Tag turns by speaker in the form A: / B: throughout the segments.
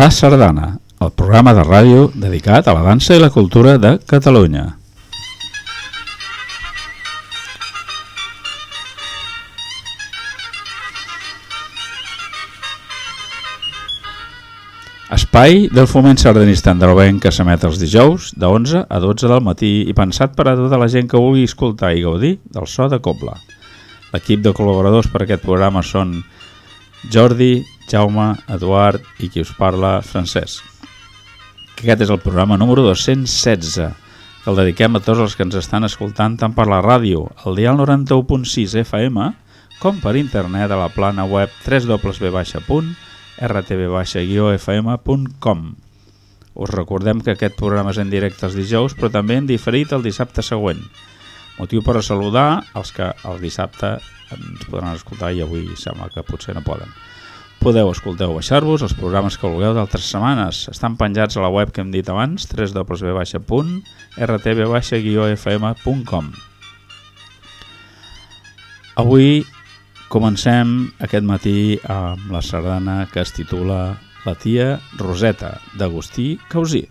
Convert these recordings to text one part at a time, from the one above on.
A: La Sardana, el programa de ràdio dedicat a la dansa i la cultura de Catalunya. Espai del foment sardanista androvenc que s'emet els dijous de 11 a 12 del matí i pensat per a tota la gent que vulgui escoltar i gaudir del so de Cobla. L'equip de col·laboradors per aquest programa són Jordi, Jaume, Eduard i qui us parla, Francesc. Aquest és el programa número 216, que el dediquem a tots els que ens estan escoltant tant per la ràdio, al dial 91.6 FM, com per internet a la plana web www.rtb-fm.com. Us recordem que aquest programa és en directe els dijous, però també en diferit el dissabte següent. Motiu per a saludar els que el dissabte ens podran escoltar i avui sembla que potser no poden. Podeu escoltar o baixar-vos els programes que vulgueu d'altres setmanes. Estan penjats a la web que hem dit abans, www.rtb-fm.com Avui comencem aquest matí amb la sardana que es titula La tia Roseta, d'Agustí Causí.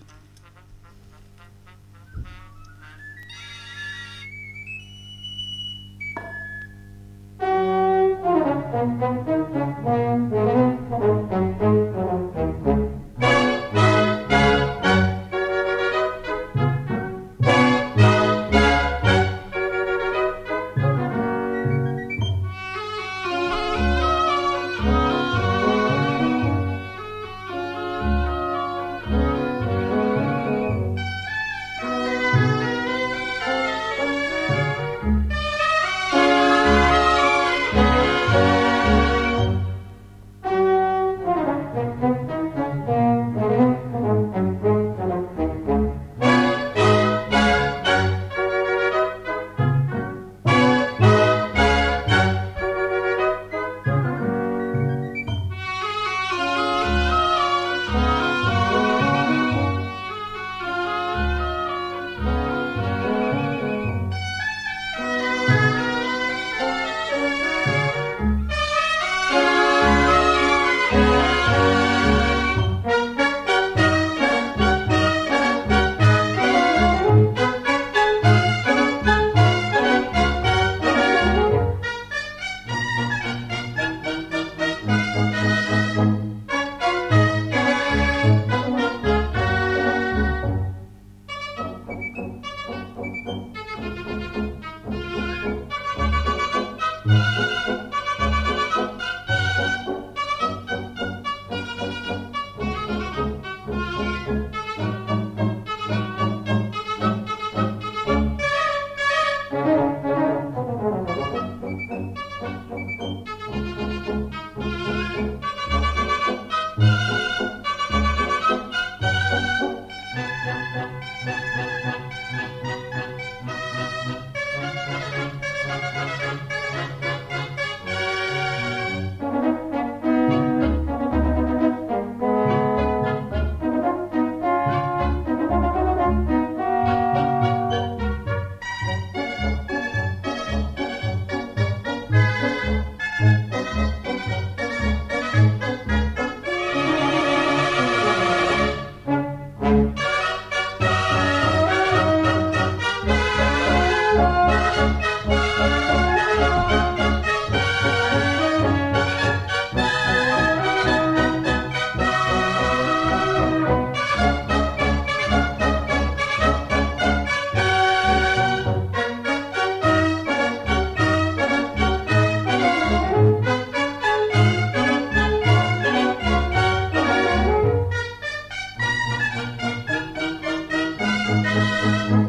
A: thank you.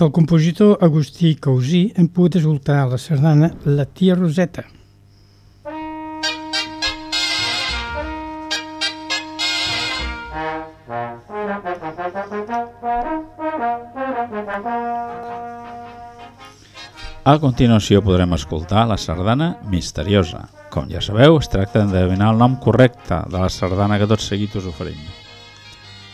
B: Del compositor Agustí Causí hem pogut escoltar la sardana La tia Roseta.
A: A continuació podrem escoltar la sardana misteriosa. Com ja sabeu, es tracta d'endevinar el nom correcte de la sardana que tot seguit us oferim.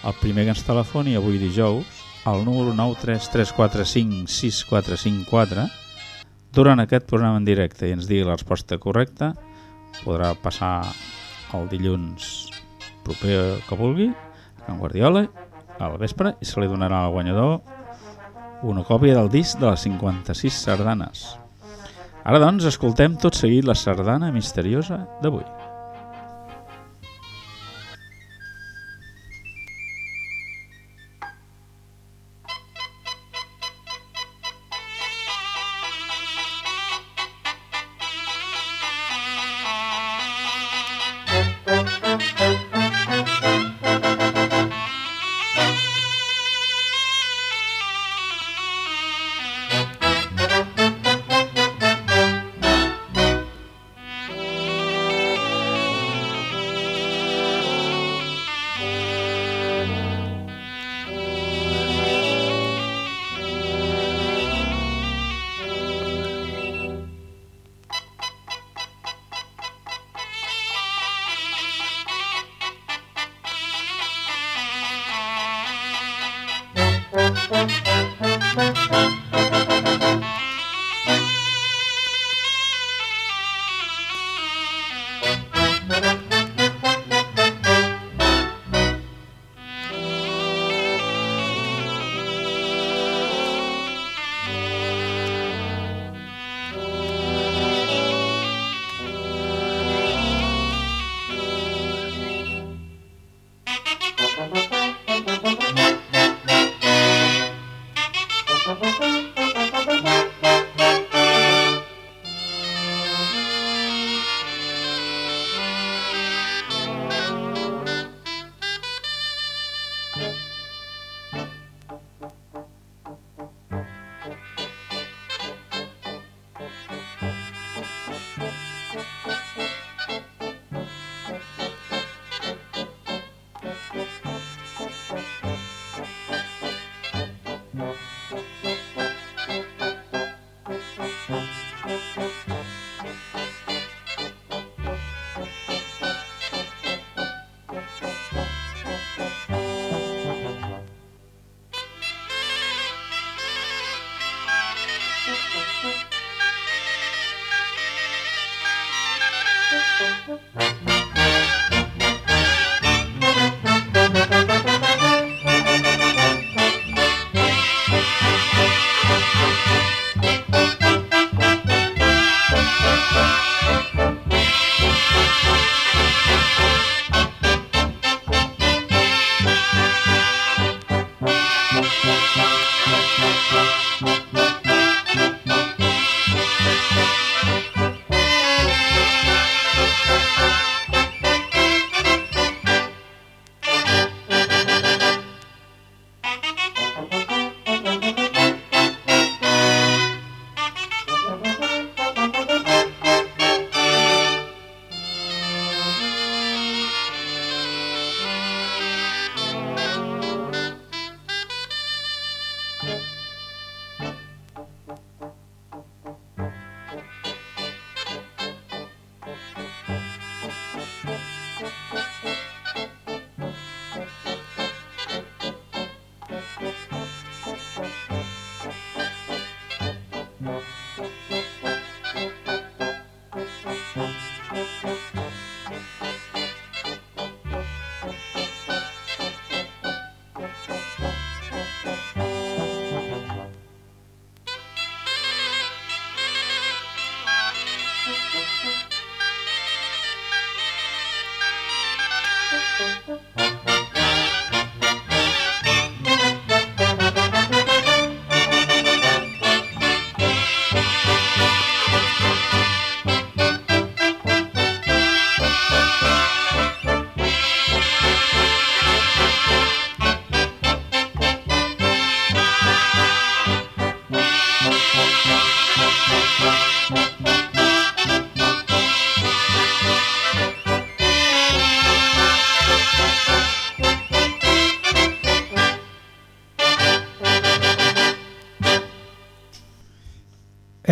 A: El primer que ens telefoni avui dijous, al número 933456454, durant aquest programa en directe i ens digui la resposta correcta, podrà passar el dilluns proper que vulgui, a Can Guardiola, al vespre, i se li donarà al guanyador una còpia del disc de les 56 sardanes. Ara, doncs, escoltem tot seguit la sardana misteriosa d'avui.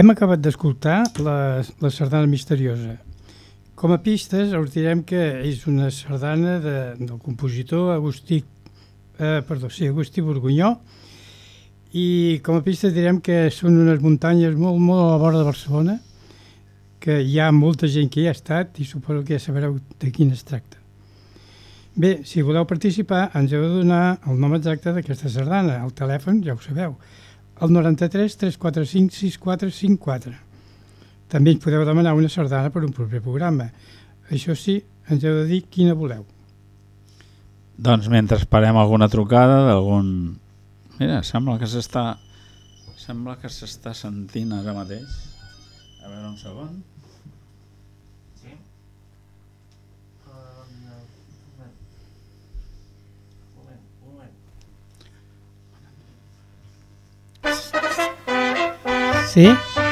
B: Hem acabat d'escoltar la, la sardana misteriosa. Com a pistes us direm que és una sardana de, del compositor Agustí, eh, perdó, sí, Agustí Borgunyó i com a pistes direm que són unes muntanyes molt, molt a la vora de Barcelona que hi ha molta gent que hi ha estat i suposo que ja sabreu de quin es tracta. Bé, si voleu participar, ens heu de donar el nom exacte d'aquesta sardana. El telèfon, ja ho sabeu, el 93 345 6454. També ens podeu demanar una sardana per un proper programa. Això sí, ens heu de dir quina voleu.
A: Doncs mentre esperem alguna trucada d'algun... Mira, sembla que s'està... Sembla que s'està sentint ara mateix. A veure un segon.
B: Sí?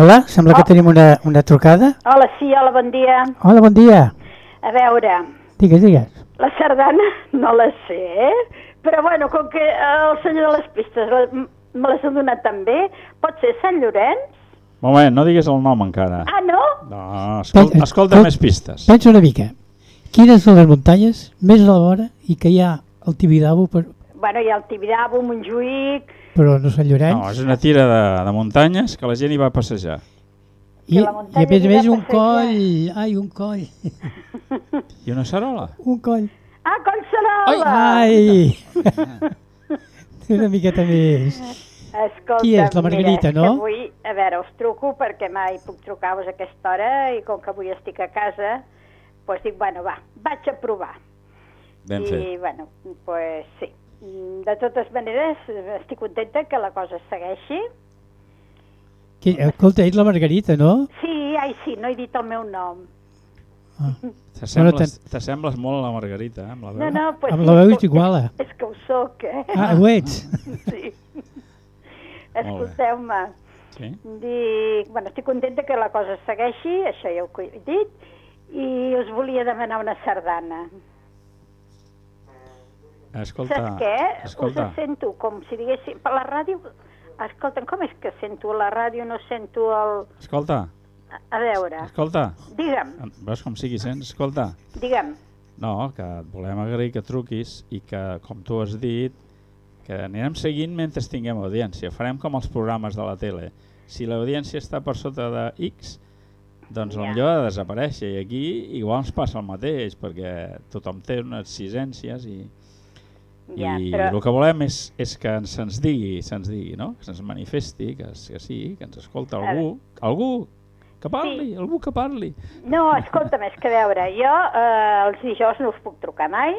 B: Hola, sembla que tenim una, una trucada.
C: Hola, sí, hola, bon dia.
B: Hola, bon dia.
C: A veure,
B: Digues, digues.
C: la sardana no la sé, eh? però bueno, com que el senyor de les pistes m- me les ha donat també, pot ser Sant Llorenç?
A: Moment, no digues el nom encara.
C: Ah, no?
A: No, escolta,
B: Pensa-
A: escolta
B: escol-
A: més pistes.
B: Pensa una mica. Quines són les muntanyes més a la vora i que hi ha al Tibidabo, per,
C: Bueno, hi ha el Tibidabo, Montjuïc,
B: però no Sant Llorenç?
A: No, és una tira de, de muntanyes que la gent hi va a passejar.
B: I, I a més a més un coll, ai, un coll,
A: I una cerola.
B: un coll.
C: Ah, Collserola!
B: Ai! una miqueta més.
C: Escolta,
B: Qui és? La Margarita,
C: mira, és
B: no?
C: Que avui, a veure, us truco perquè mai puc trucar-vos a aquesta hora i com que avui estic a casa, doncs dic, bueno, va, vaig a provar.
A: Ben
C: I,
A: fet.
C: bueno, pues sí. Mm, De totes maneres, estic contenta que la cosa segueixi.
B: Que, escolta, ets la Margarita, no?
C: Sí, ai, sí, no he dit el meu nom.
A: T'assembles t'assembles molt a la Margarita, eh, amb la veu.
C: No, no, pues
B: Amb
C: sí,
B: la veu
C: és que-
B: iguala.
C: És que ho soc, eh?
B: Ah, ho ets?
C: Sí. Escolteu-me,
A: Sí?
C: dic, bueno, estic contenta que la cosa segueixi, això ja ho he dit, i us volia demanar una sardana.
A: Escolta,
C: Saps què?
A: escolta,
C: Us sento com si diguéssim... Per la ràdio... Escolta'm, com és que sento la ràdio, no sento el...
A: escolta,
C: A, a veure,
A: escolta.
C: digue'm,
A: Veus com sigui sents? Escolta.
C: digue'm.
A: No, que et volem agrair que truquis i que, com tu has dit, que anirem seguint mentre tinguem audiència. Farem com els programes de la tele. Si l'audiència està per sota de X, doncs
C: Ja.
A: millor ha de desaparèixer. I aquí igual ens passa el mateix, perquè tothom té unes exigències i,
C: Ja,
A: i
C: però...
A: el que volem és, és que ens- se'ns digui, se'ns digui, no? que se'ns manifesti, que, que sí, que ens escolta algú, algú que parli,
C: Sí.
A: algú que parli.
C: No, escolta'm, és que a veure, jo eh, els dijous no us puc trucar mai,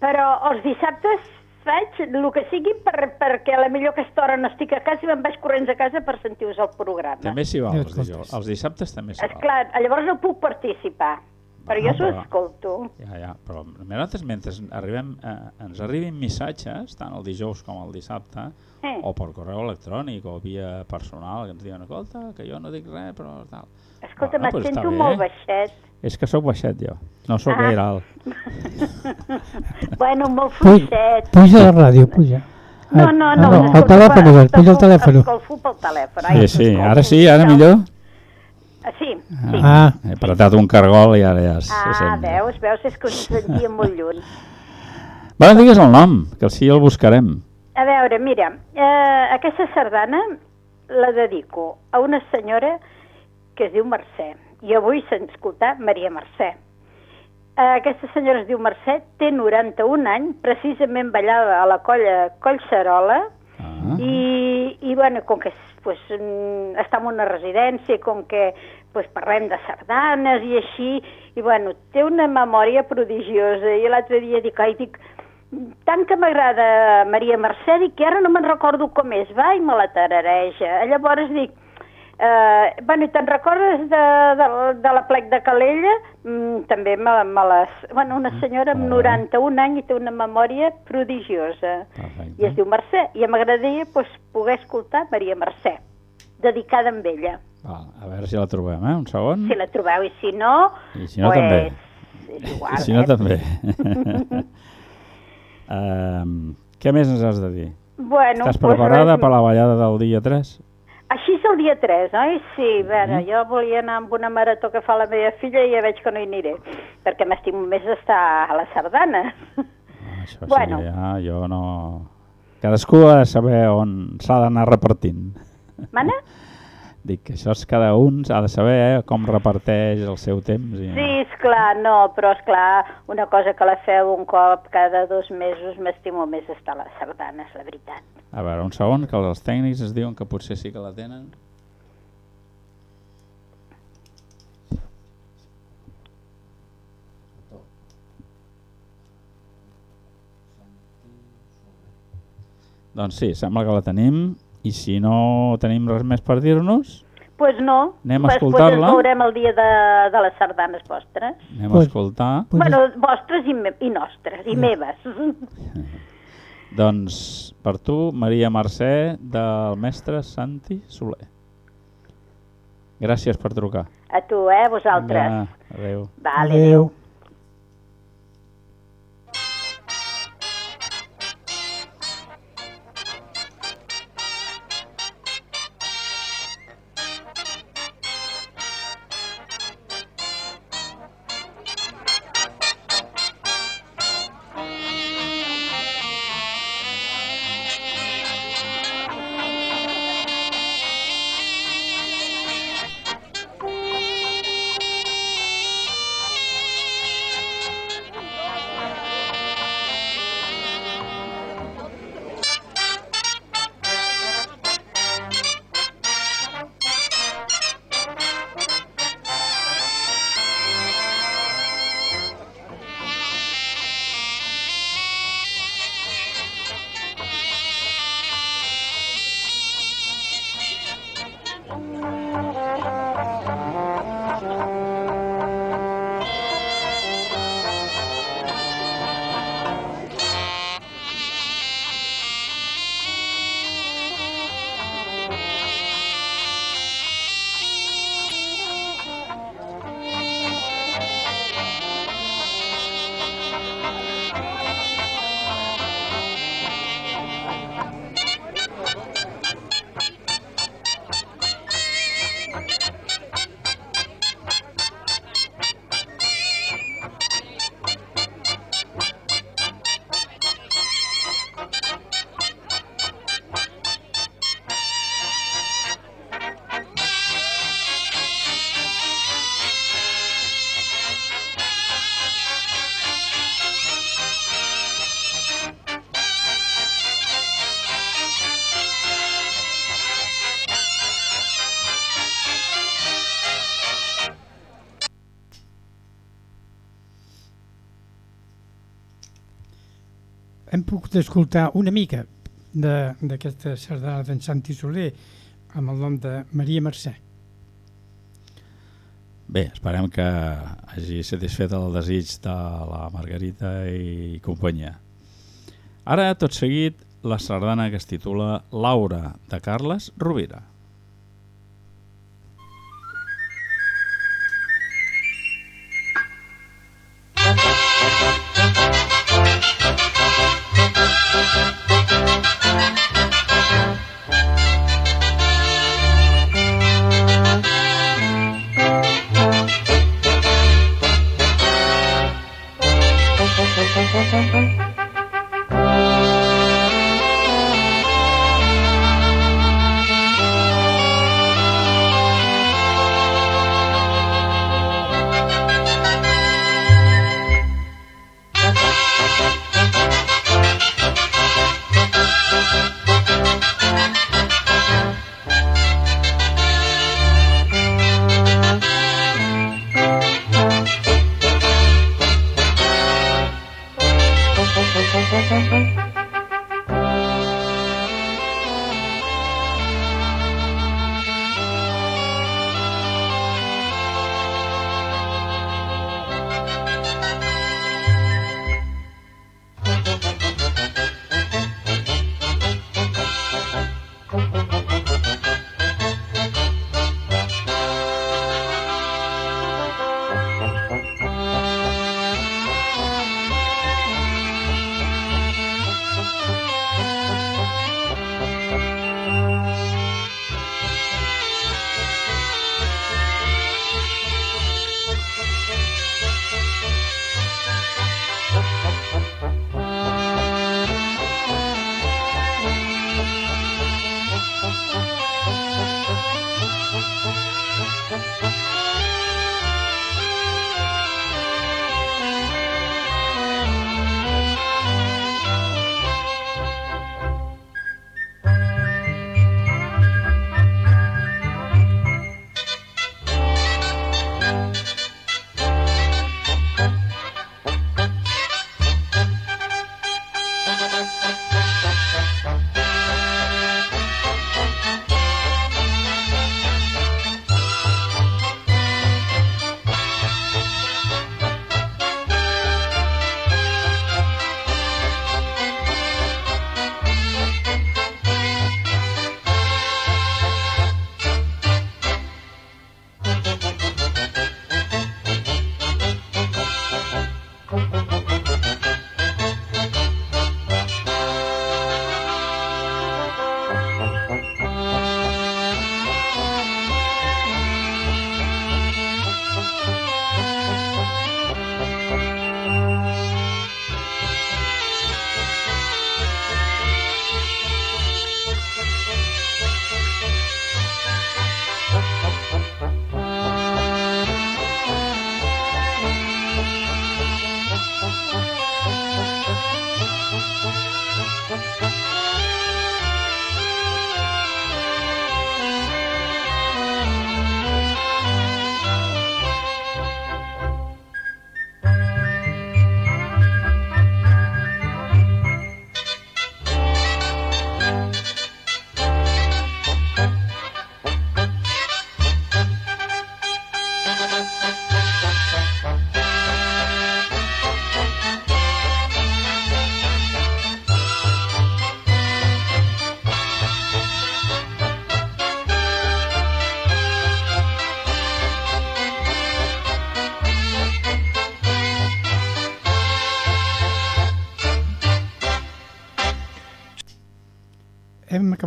C: però els dissabtes faig el que sigui per, perquè a la millor aquesta hora no estic a casa i me'n vaig corrents a casa per sentir-vos el programa.
A: També s'hi val,
B: Ja
A: els,
B: escoltes.
A: dijous. els dissabtes també s'hi val.
C: Esclar, llavors no puc participar, però
A: Ah,
C: jo s'ho escolto.
A: Ja, ja, però nosaltres mentre arribem, eh, ens arribin missatges, tant el dijous com el dissabte,
C: Eh.
A: o per correu electrònic o via personal, que ens diuen, escolta, que jo no dic res, però tal.
C: Escolta,
A: bueno, pues
C: sento
A: bé.
C: molt baixet.
A: És que sóc baixet jo, no sóc
C: Ah.
A: gaire alt.
C: bueno, molt fluixet.
B: puja la ràdio, puja.
C: No,
B: Ah,
C: no,
B: ah,
C: no.
B: El
C: l'escolto
B: telèfon,
C: per-
B: Albert, puja el telèfon.
C: Escolto pel telèfon. ai,
A: Sí, sí, ara sí, ara
C: No.
A: millor.
C: Ah, Sí, sí.
B: Ah,
A: He apretat un cargol i ara ja se
C: Ah,
A: sent.
C: veus, veus, és que us sentia molt lluny.
A: Bueno, digues el nom, que així el buscarem.
C: A veure, mira, eh, aquesta sardana la dedico a una senyora que es diu Mercè. I avui s'ha escoltat Maria Mercè. Eh, aquesta senyora es diu Mercè, té 91 anys, precisament ballava a la colla Collserola,
A: Ah.
C: i, i bueno, com que pues, mm, està en una residència, com que pues, parlem de sardanes i així, i bueno, té una memòria prodigiosa. I l'altre dia dic, ai, dic, tant que m'agrada Maria Mercè, dic que ara no me'n recordo com és, va, i me la tarareja. Llavors dic, Eh, bueno, te'n recordes de, de, de la plec de Calella? Mm, també me, me les... Bueno, una senyora amb 91 anys i té una memòria prodigiosa.
A: Perfecte.
C: I es diu Mercè. I m'agradaria pues, poder escoltar Maria Mercè, dedicada amb ella.
A: Val, a veure si la trobem, eh? Un segon.
C: Si la trobeu, i si no...
A: I si no,
C: pues,
A: també.
C: És igual,
A: I si no,
C: eh?
A: també. um, què més ens has de dir?
C: Bueno,
A: Estàs
C: pues
A: preparada
C: res,
A: per la ballada del dia 3?
C: Així és el dia 3, oi? Sí, a veure,
A: Mm.
C: jo volia anar amb una marató que fa la meva filla i ja veig que no hi aniré, perquè m'estimo més d'estar a la sardana.
A: Ah, Això
C: Bueno.
A: sí, ja, jo no... Cadascú ha de saber on s'ha d'anar repartint.
C: Mana?
A: Dic que això és cada un ha de saber eh, com reparteix el seu temps. I...
C: Sí, és clar, no, però és clar, una cosa que la feu un cop cada dos mesos m'estimo més estar a la sardana, és la veritat.
A: A veure, un segon, que els tècnics es diuen que potser sí que la tenen. Doncs sí, sembla que la tenim i si no tenim res més per dir-nos,
C: Pues no,
A: Anem a escoltar-la?
C: Pues veurem el dia de, de les sardanes vostres.
A: anem a
B: Pues-
A: escoltar.
B: Pues-
C: bueno, vostres i, me, i nostres, i meves.
A: Doncs per tu, Maria Mercè, del mestre Santi Soler. Gràcies per trucar.
C: A tu, eh, vosaltres.
A: Vinga, adéu.
C: Vale, adéu.
B: Hem pogut escoltar una mica d'aquesta sardana d'en Santi Soler amb el nom de Maria Mercè.
A: Bé, esperem que hagi satisfet el desig de la Margarita i companyia. Ara, tot seguit, la sardana que es titula Laura, de Carles Rovira.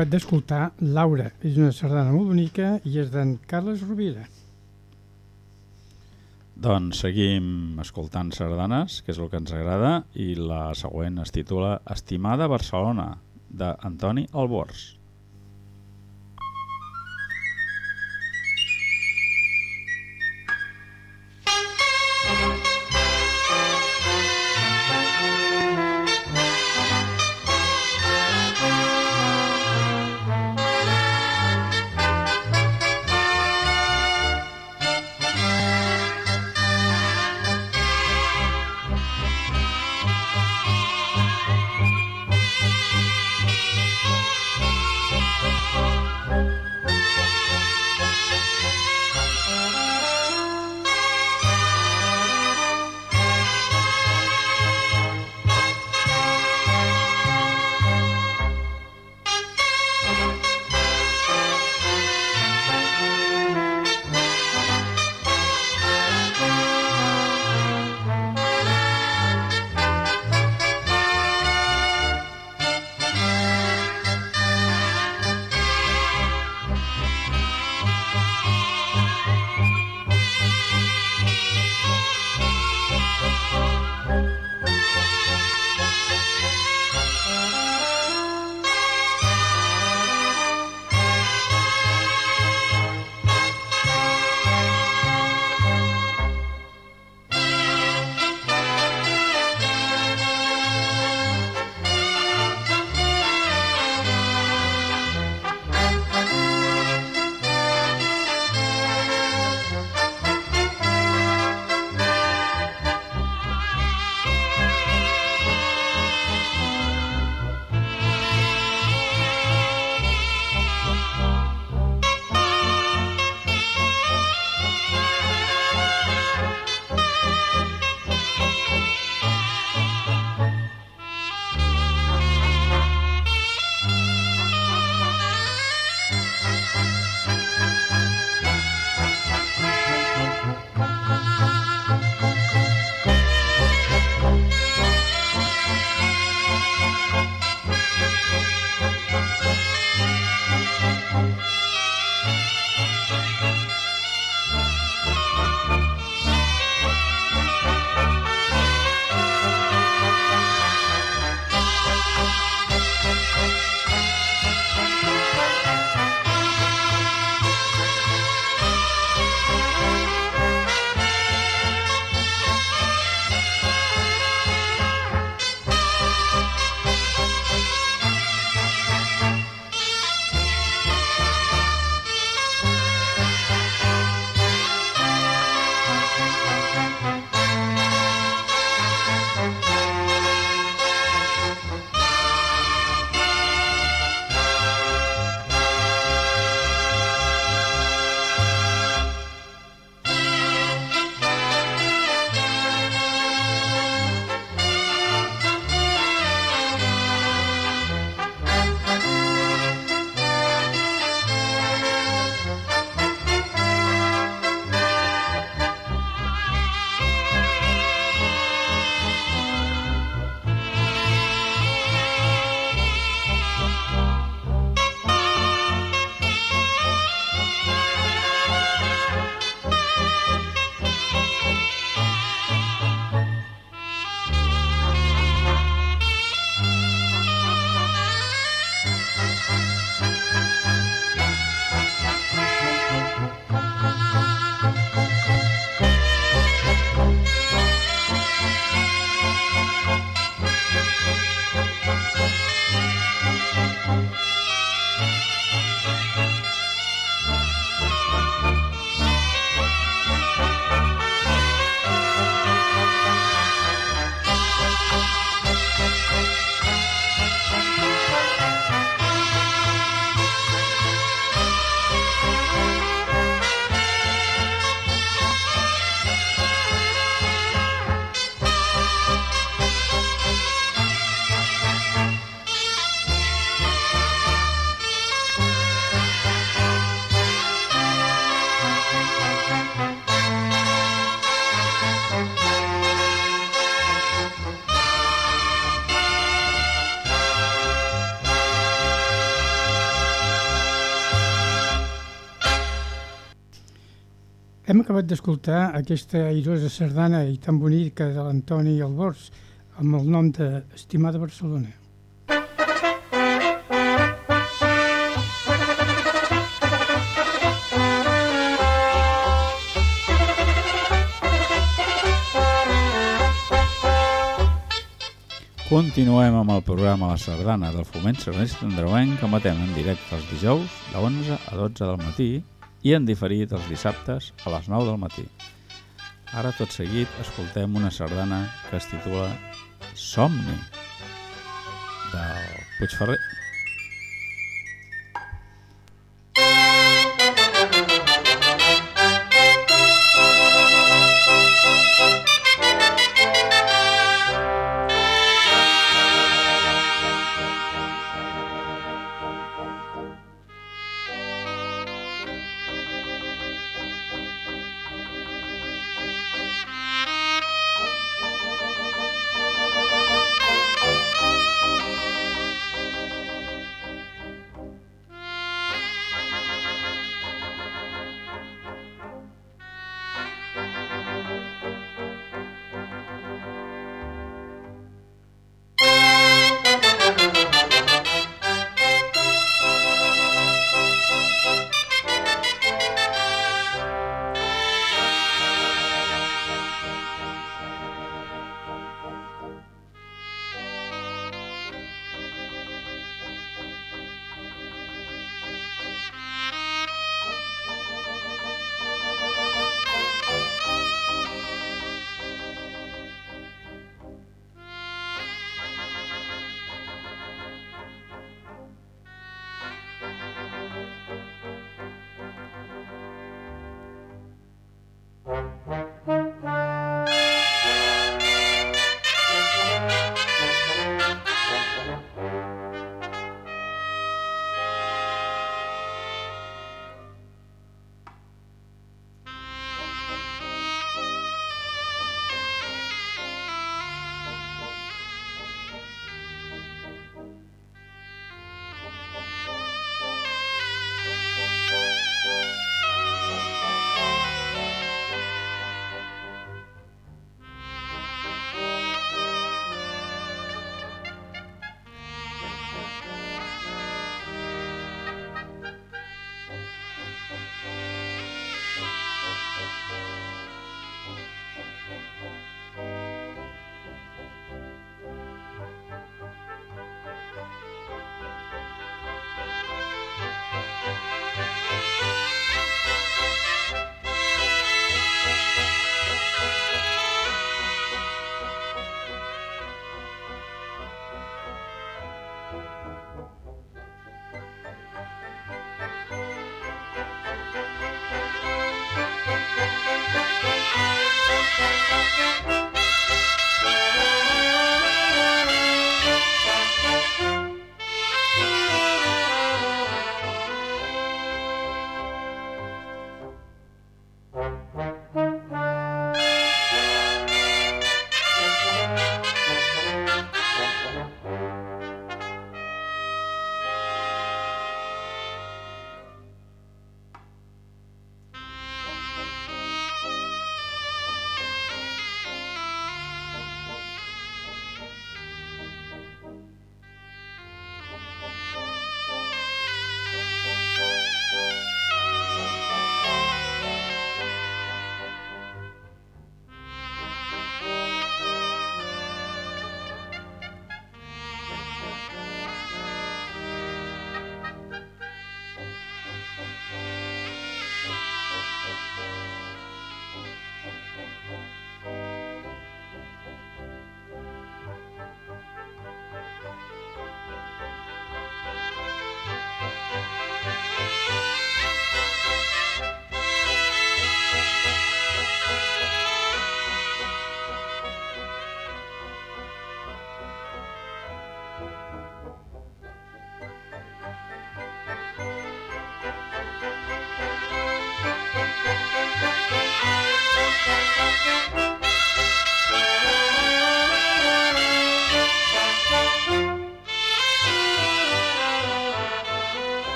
B: Acabat d'escoltar Laura, és una sardana molt bonica i és d'en Carles Rovira.
A: Doncs seguim escoltant sardanes, que és el que ens agrada, i la següent es titula Estimada Barcelona, d'Antoni Albors.
B: D'escoltar aquesta airosa sardana i tan bonica de l'Antoni Albors amb el nom de Estimada Barcelona.
A: Continuem amb el programa La Sardana del Foment Sardanista Andreuenc que emetem en directe els dijous de 11 a 12 del matí i en diferit els dissabtes a les 9 del matí. Ara tot seguit escoltem una sardana que es titula Somni del Puigferrer.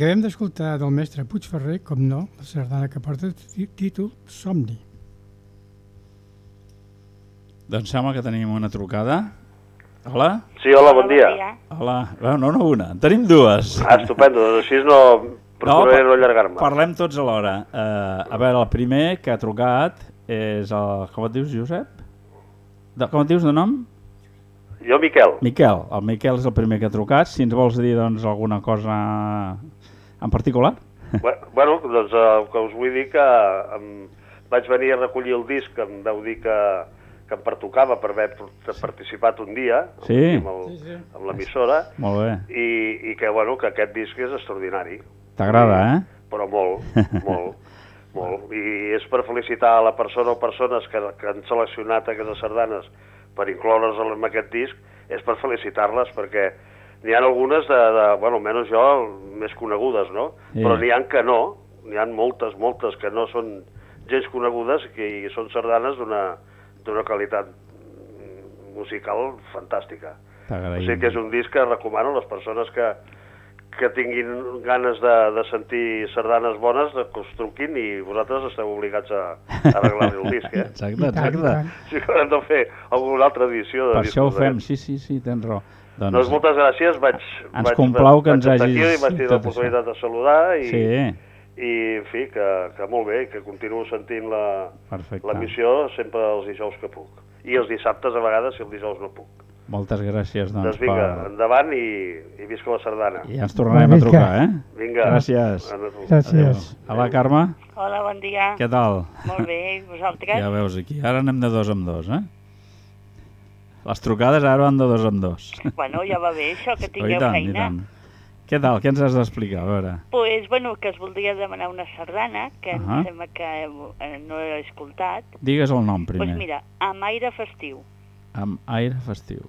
B: Acabem d'escoltar del mestre Puigferrer, com no, la sardana que porta títol Somni.
A: Doncs sembla que tenim una trucada. Hola?
D: Sí, hola, bon dia.
A: Hola. Bueno, no, no una, en tenim dues.
D: Ah, estupendo, doncs així no... Procuraré no,
A: pa-
D: allargar-me.
A: Parlem tots alhora. Uh, a veure, el primer que ha trucat és el... Com et dius, Josep? De, com et dius de nom?
D: Jo, Miquel.
A: Miquel. El Miquel és el primer que ha trucat. Si ens vols dir doncs, alguna cosa en particular.
D: Bu- Bueno, doncs eh, el que us vull dir que em, vaig venir a recollir el disc que em veu dir que, que em pertocava per haver participat un dia
A: Sí.
D: amb, el, amb l'emissora
A: Molt bé.
D: i, i que, bueno, que aquest disc és extraordinari.
A: T'agrada, eh?
D: Però molt, molt, molt. I és per felicitar a la persona o persones que, que han seleccionat aquestes sardanes per incloure's en aquest disc, és per felicitar-les perquè n'hi ha algunes de, de, bueno, almenys jo, més conegudes, no?
A: Sí.
D: Però n'hi ha que no, n'hi ha moltes, moltes que no són gens conegudes i que són sardanes d'una d'una qualitat musical fantàstica. O sigui que és un disc que recomano a les persones que, que tinguin ganes de, de sentir sardanes bones, de que us truquin i vosaltres esteu obligats a, a arreglar-li el disc, eh?
A: Exacte, exacte.
D: que haurem de fer alguna altra edició de
A: Per això ho fem, sí, sí, sí, tens raó. Doncs,
D: Doncs moltes gràcies, vaig...
A: Ens
D: vaig,
A: complau que
D: vaig
A: ens hagis
D: Aquí, i vaig tenir l'oportunitat de saludar i,
A: Sí,
D: i, en fi, que, que molt bé, que continuo sentint la-
A: perfecte.
D: l'emissió sempre els dijous que puc. I els dissabtes a vegades, si els dijous no puc.
A: Moltes gràcies, doncs,
D: Doncs, vinga,
A: per...
D: endavant i, i visca la sardana.
A: I ja ens tornarem a trucar, eh?
D: Vinga.
A: Gràcies.
B: Gràcies.
A: Hola, Carme.
E: Hola, bon dia.
A: Què tal?
E: Molt bé, i vosaltres?
A: Ja veus aquí. Ara anem de dos en dos, eh? Les trucades ara van de dos en dos.
E: Bueno, ja va bé això, que
A: Oh,
E: tingueu
A: tant,
E: feina.
A: Què tal? Què ens has d'explicar? A veure.
E: pues, bueno, que es voldria demanar una sardana, que
A: Ahà.
E: em sembla que eh, no he escoltat.
A: Digues el nom
E: Doncs
A: primer.
E: pues mira, amb aire festiu.
A: Amb aire festiu.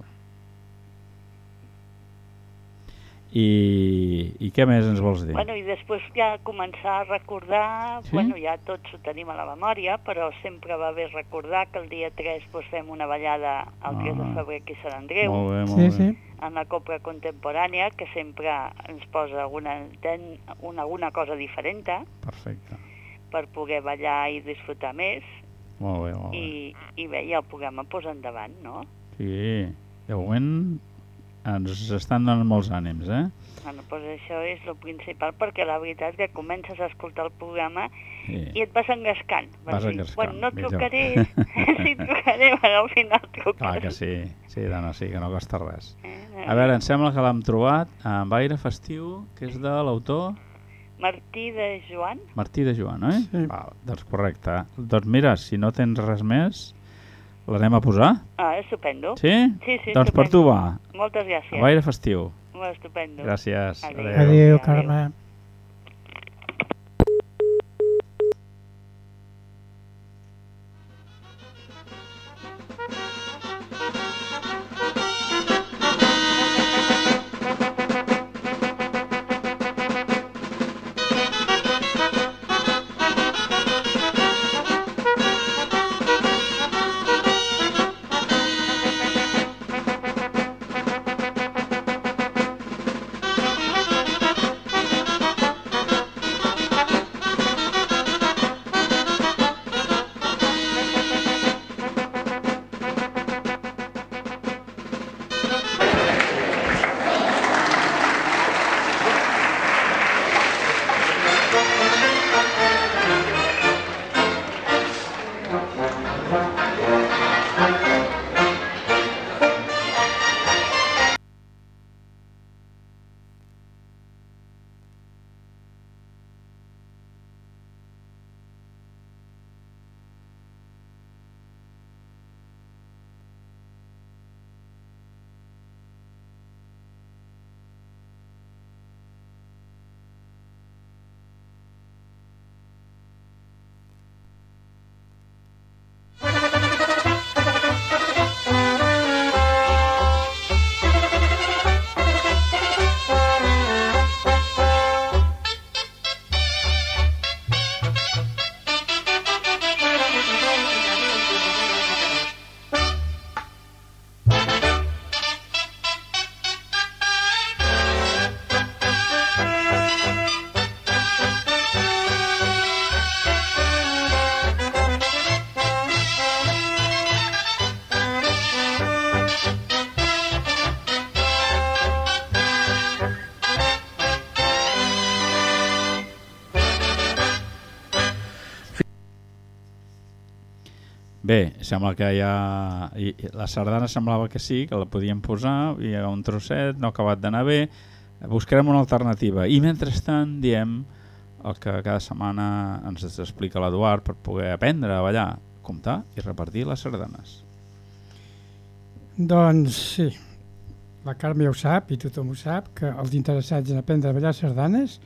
A: I, I què més ens vols dir?
E: Bueno, i després ja començar a recordar,
A: Sí?
E: bueno, ja tots ho tenim a la memòria, però sempre va bé recordar que el dia 3 pues, fem una ballada al 3 de
A: Ah.
E: febrer aquí a Sant Andreu,
A: Molt bé, molt
B: Sí,
A: bé.
B: sí.
E: en la copla contemporània, que sempre ens posa alguna, ten una, alguna cosa diferent
A: Perfecte.
E: per poder ballar i disfrutar més,
A: Molt bé, molt bé.
E: i, i bé, ja el programa posa endavant, no?
A: Sí, de moment ens estan donant molts ànims, eh?
E: Bueno, doncs això és el principal, perquè la veritat és que comences a escoltar el programa
A: Sí.
E: i et vas engascant.
A: Vas
E: dir,
A: engascant,
E: Bueno, no
A: millor.
E: trucaré, sí, trucaré, però al final truques.
A: Clar que sí, sí, dona, sí, que no costa res.
E: Eh,
A: A veure, em sembla que l'hem trobat amb Aire Festiu, que és de l'autor
E: Martí de Joan,
A: Martí de Joan, oi?
B: Sí.
A: Val, doncs correcte. Doncs mira, si no tens res més, l'anem a posar?
E: ah, estupendo.
A: Sí?
E: Sí, sí,
A: Doncs per tu va,
E: Moltes gràcies.
A: amb Aire Festiu.
E: Molt estupendo.
A: Gràcies.
E: Adéu.
A: Adéu.
B: Adéu, Carme.
F: Thank
A: sembla que ja... i- La sardana semblava que sí, que la podíem posar, hi ha un trosset, no ha acabat d'anar bé, buscarem una alternativa. I mentrestant diem el que cada setmana ens explica l'Eduard per poder aprendre a ballar, comptar i repartir les sardanes.
B: Doncs sí, la Carme ja ho sap i tothom ho sap, que els interessats en aprendre a ballar sardanes,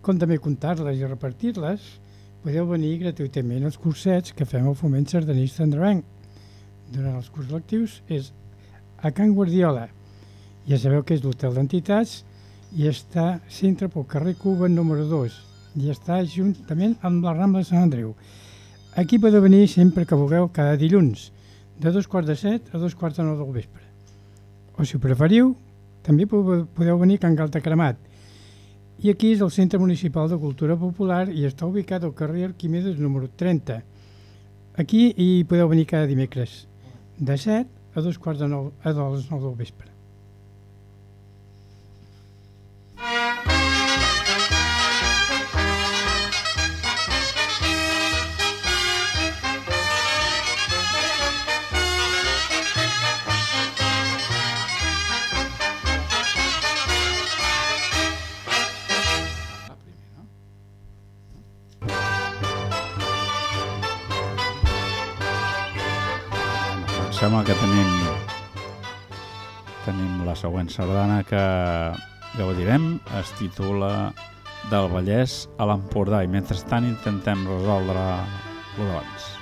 B: com també comptar-les i repartir-les, podeu venir gratuïtament als cursets que fem al Foment Sardanista Androvenc. Durant els cursos lectius és a Can Guardiola. Ja sabeu que és l'hotel d'entitats i està centre pel carrer Cuba número 2 i està juntament amb la Rambla Sant Andreu. Aquí podeu venir sempre que vulgueu cada dilluns, de dos quarts de set a dos quarts de nou del vespre. O si ho preferiu, també po- podeu venir a Can Galta Cremat. I aquí és el Centre Municipal de Cultura Popular i està ubicat al carrer Arquimedes número 30. Aquí hi podeu venir cada dimecres, de 7 a dos quarts de nou, a les 9 del vespre.
A: Sardana que gaudirem, es titula Del Vallès a l'Empordà i mentrestant intentem resoldre el d'abans.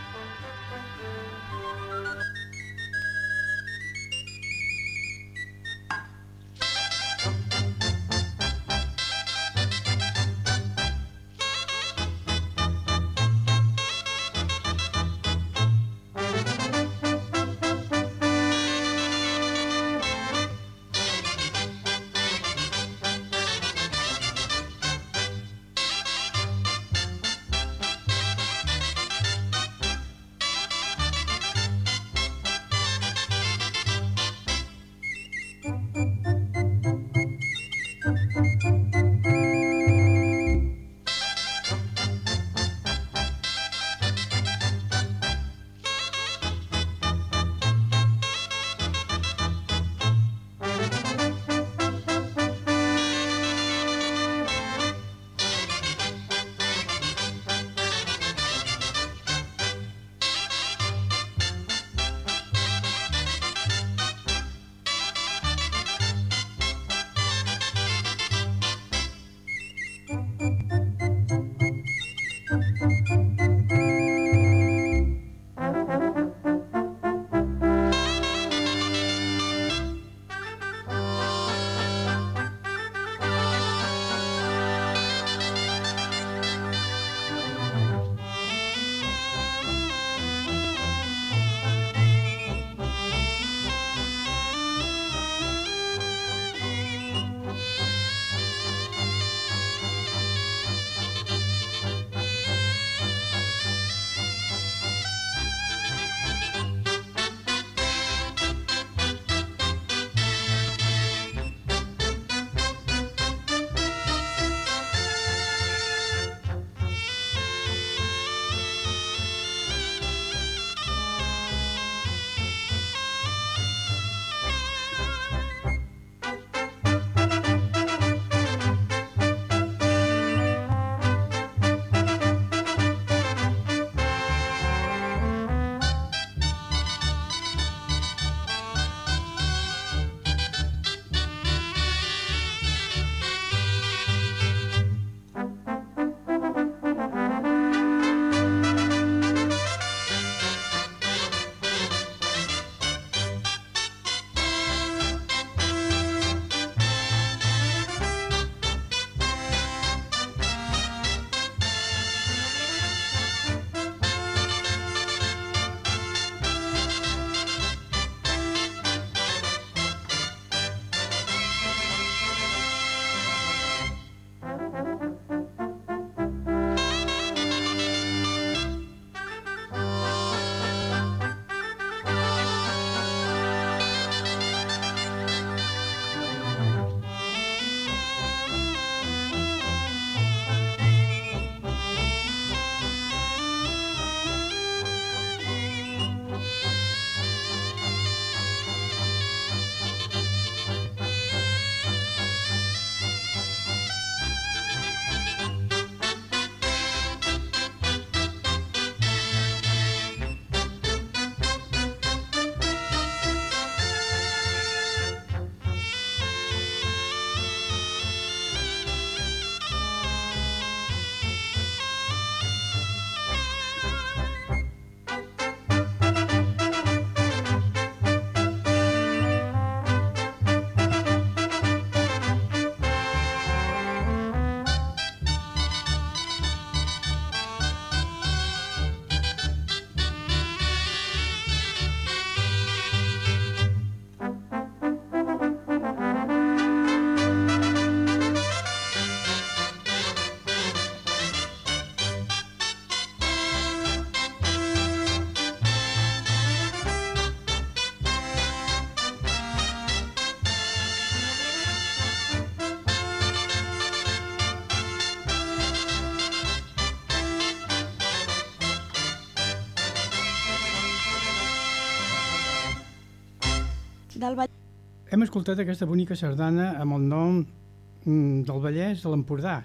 B: Hem escoltat aquesta bonica sardana amb el nom mm, del Vallès de l'Empordà.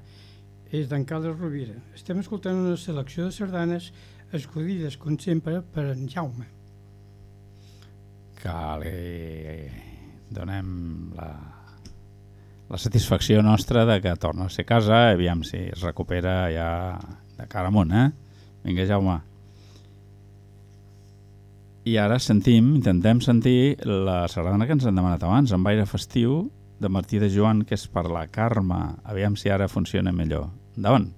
B: És d'en Carles Rovira. Estem escoltant una selecció de sardanes escollides, com sempre, per en Jaume.
A: Que li donem la, la satisfacció nostra de que torna a ser casa, aviam si es recupera ja de cara amunt, eh? Vinga, Jaume. I ara sentim, intentem sentir la sardana que ens han demanat abans, amb aire festiu, de Martí de Joan, que és per la Carme. Aviam si ara funciona millor. Endavant.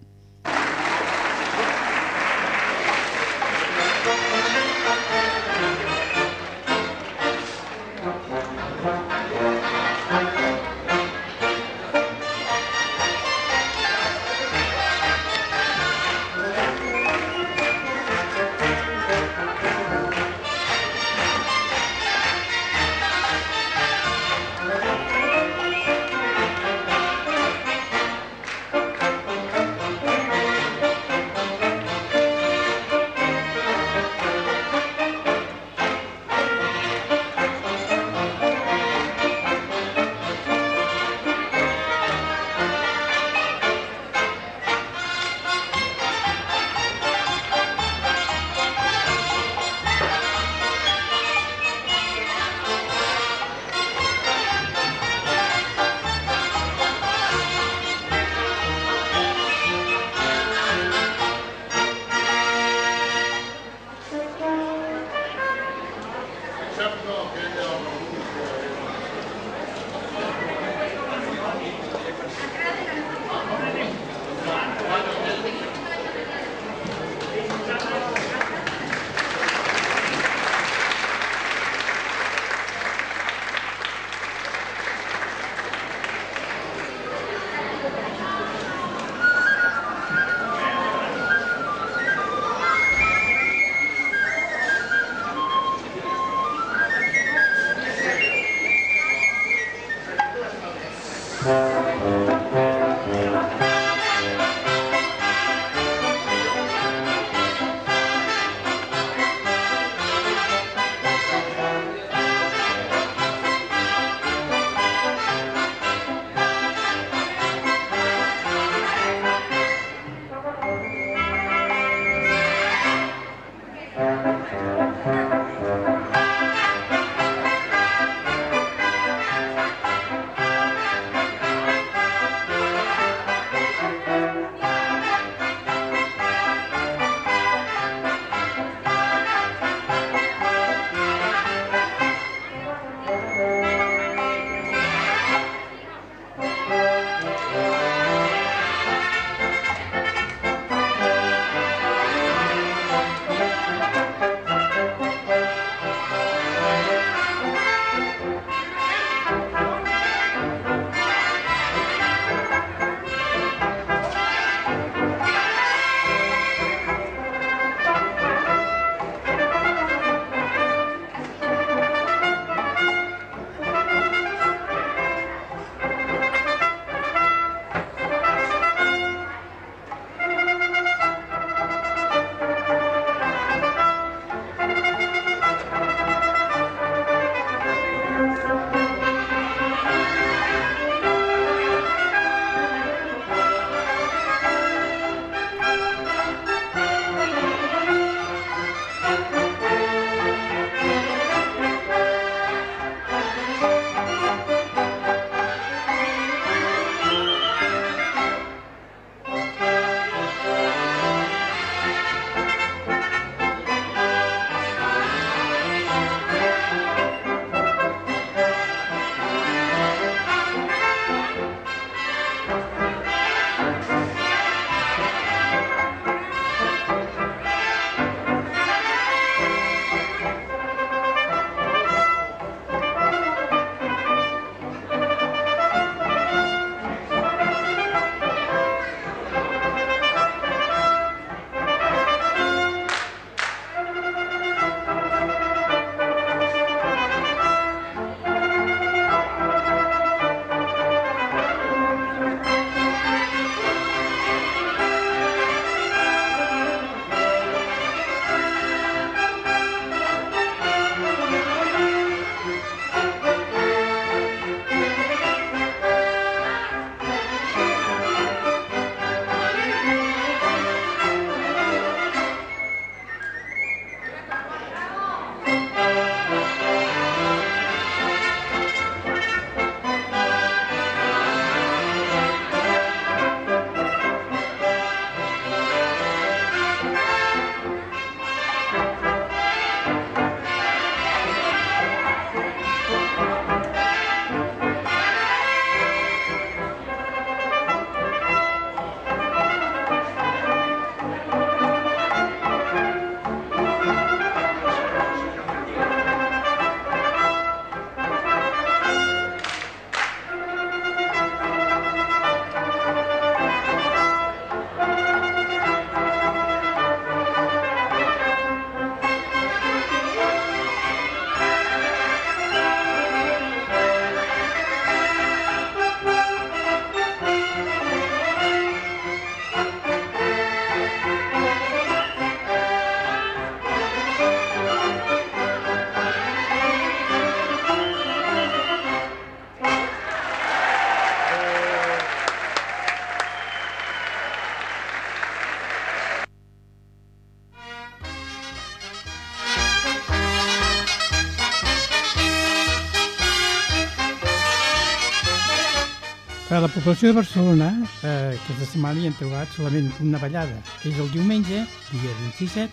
B: A la població de Barcelona, eh, aquesta setmana hi han trobat solament una ballada. És el diumenge, dia 27,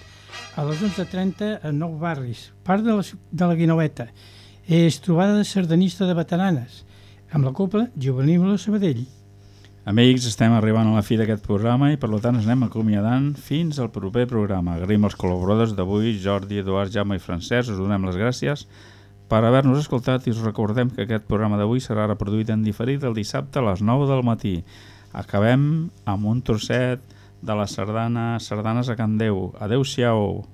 B: a les 11.30 a Nou Barris, part de la, de la Guinaueta. És trobada de sardanista de veteranes, amb la copla juvenil de Sabadell.
A: Amics, estem arribant a la fi d'aquest programa i per tant ens anem acomiadant fins al proper programa. Agraïm als col·laboradors d'avui, Jordi, Eduard, Jaume i Francesc, us donem les gràcies per haver-nos escoltat i us recordem que aquest programa d'avui serà reproduït en diferit el dissabte a les 9 del matí. Acabem amb un trosset de la sardana Sardanes a Can Déu. Adéu-siau!